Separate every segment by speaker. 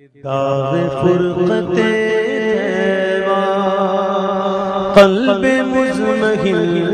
Speaker 1: داغ فرقت قلب مزمحل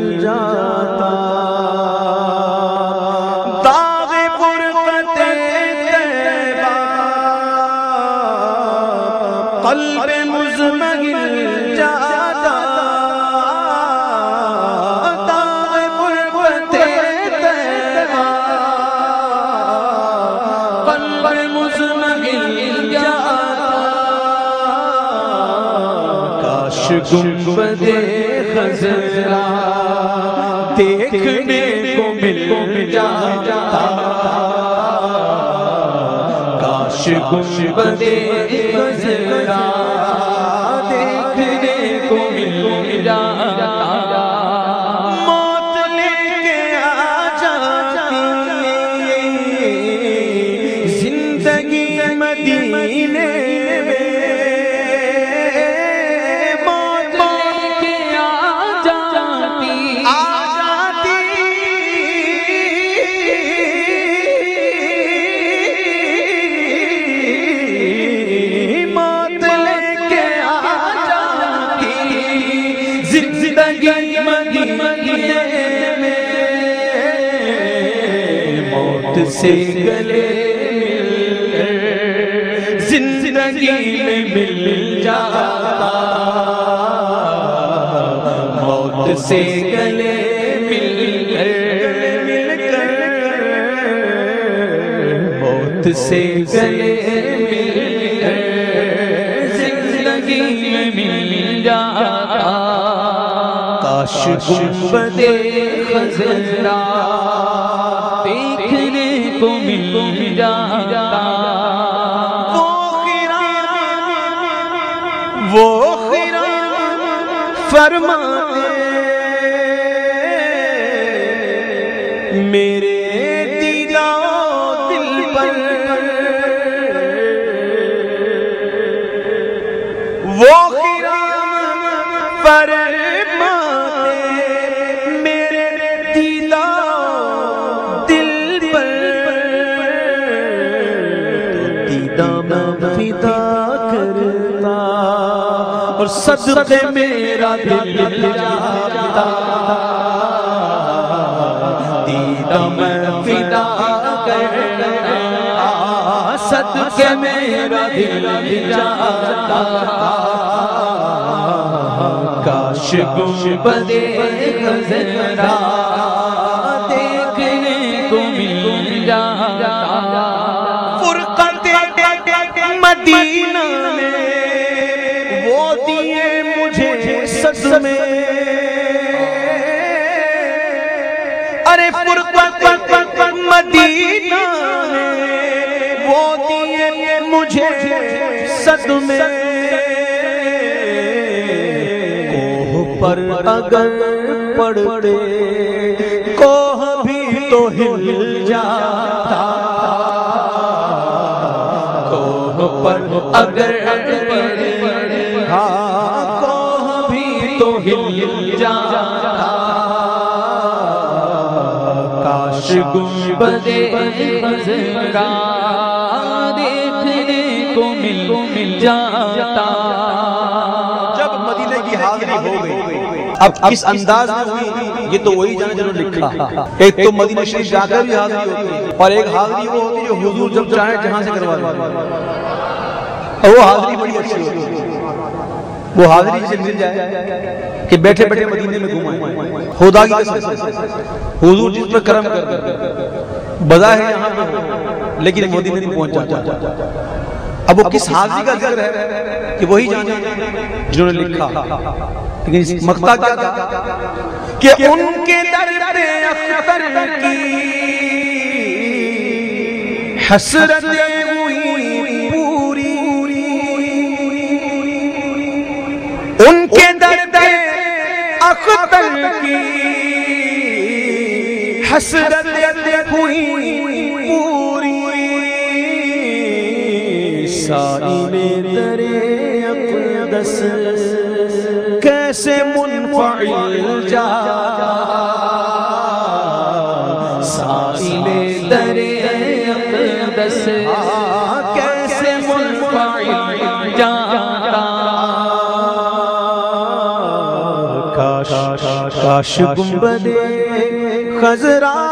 Speaker 1: کاش گنبد خزرا دیکھنے کو مل جاتا۔ کاش گنبد خزرا دیکھنے کو مل جاتا۔ زندگی مدینے میں موت سے گلے مل زندگی میں مل جاتا موت سے گلے مل کر موت سے گلے مل زندگی میں مل جاتا کاش گنبد خزرا دیکھنے کو مل جاتا۔ وہ خیران فرماتے میرے دیدا دل پر۔ اور صدقے میرا دل جاتا دیدا میں فدا کرتا ہاں، صدقے میرا دل جاتا کاش گنبد خزرا دیکھنے کو مل جاتا فرقت مدینہ میں صدمے ارے فرقت مدینہ میں وہ دیے مجھے صدمے کوہ پر اگر پڑتے، کوہ بھی تو ہل جاتا۔ کوہ پر اگر پڑتے کاش گنبد خزرا دیکھنے کو مل مل جاتا۔
Speaker 2: جب مدینے کی حاضری ہو گئی۔ اب کس انداز میں ہوئی؟ یہ تو وہی جانے جنہوں نے لکھا۔ ایک تو مدینہ شریف جا کر بھی حاضری ہوتی ہے، اور ایک حاضری وہ ہوتی ہے جو حضور جب چاہیں جہاں سے کروا دیں اور وہ حاضری بڑی اچھی ہوتی ہے۔ وہ حاضری جسے مل جائے کہ بیٹھے بیٹھے مدینے میں گھومائیں خدا کی قسم حضور جس پر کرم کر بظاہر یہاں پہ لیکن مدینے میں پہنچ جاتا اب وہ کس حاضری کا ذکر ہے کہ وہی جانے جنہوں نے لکھا۔ لیکن اس مقطع کیا تھا؟
Speaker 1: کہ ان کے در پہ اختر کی حسرتیں ان کے در پہ اختر کی حسرتیں ہوئی پوری ساری در اقدس کیسے منفعل جا سائل در اقدس کاش گنبد خزرا